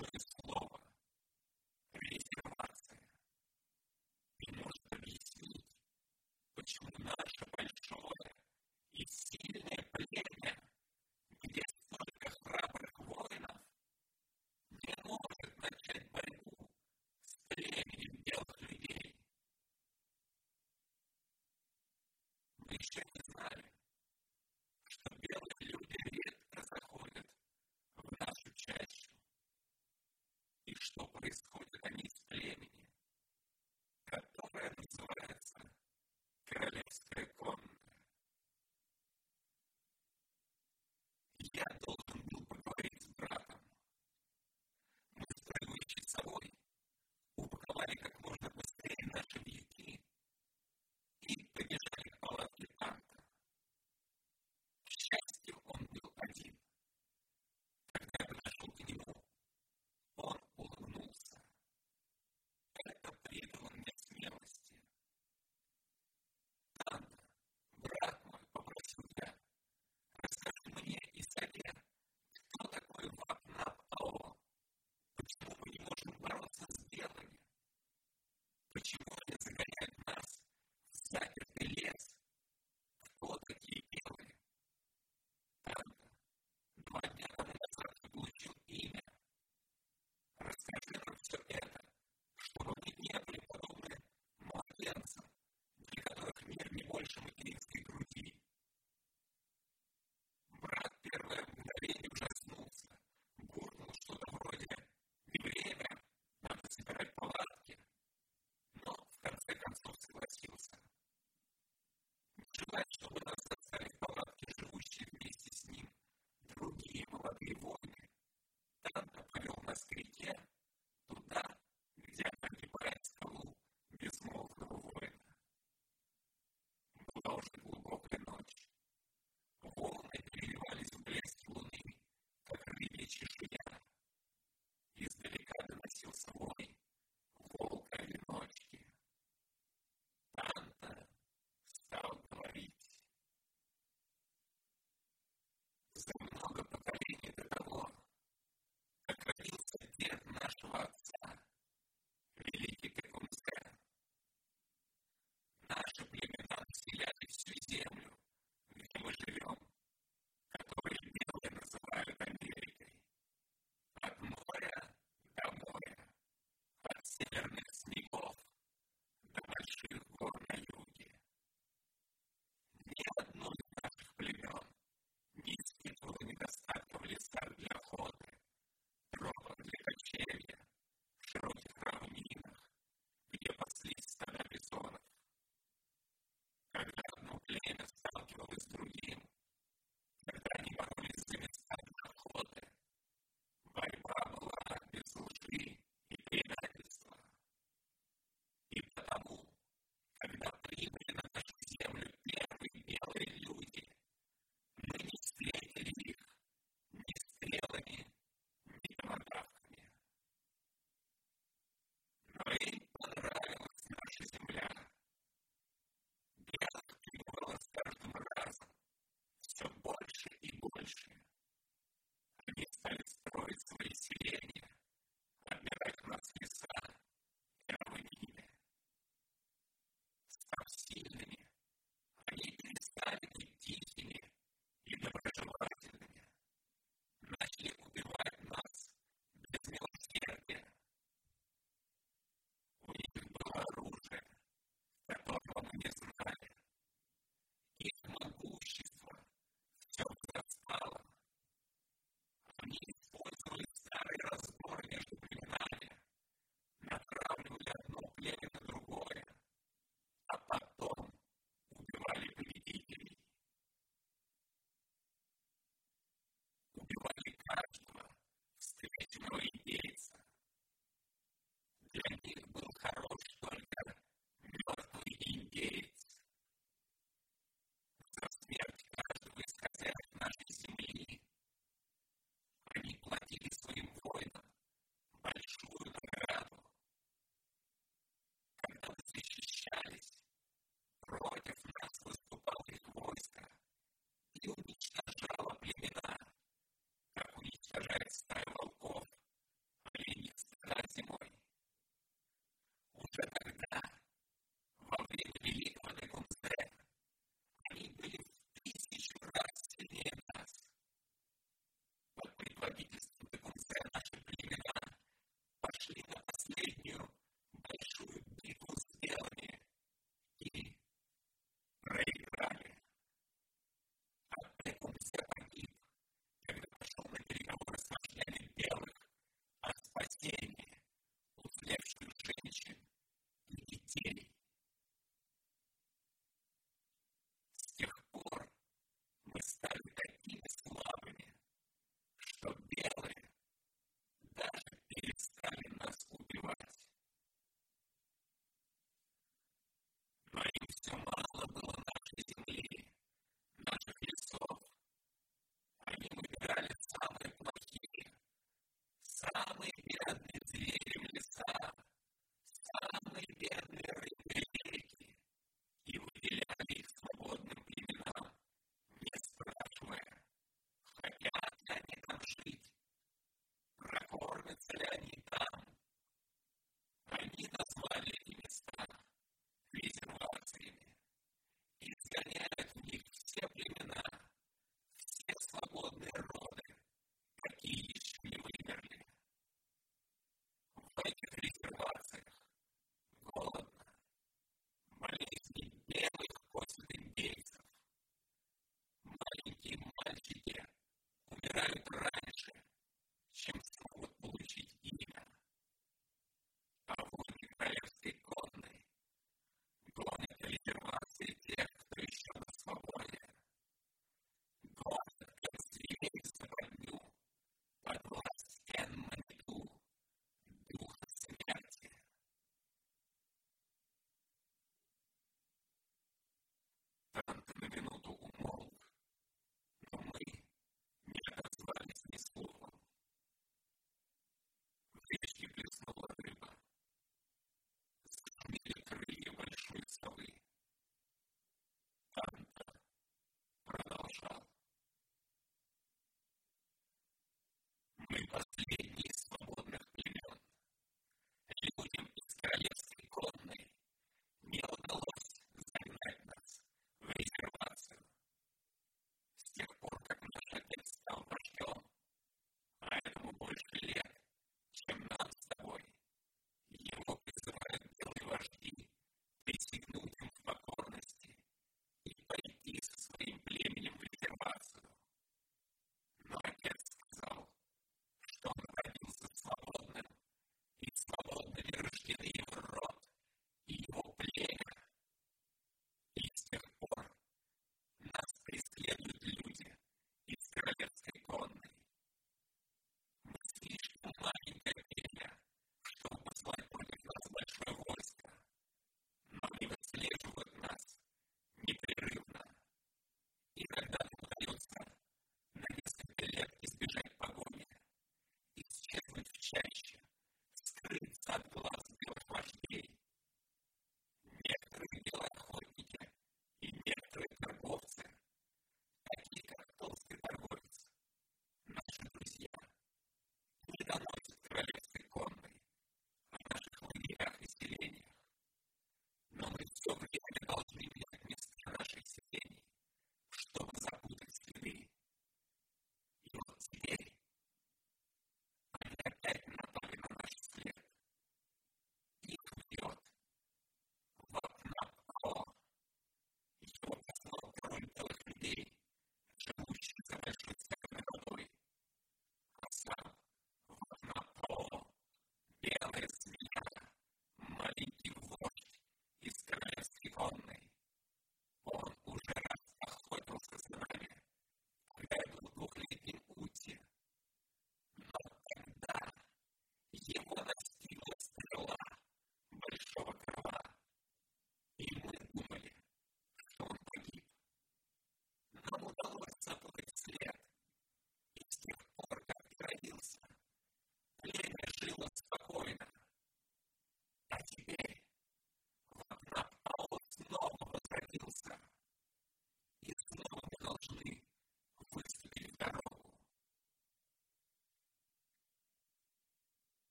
place. kept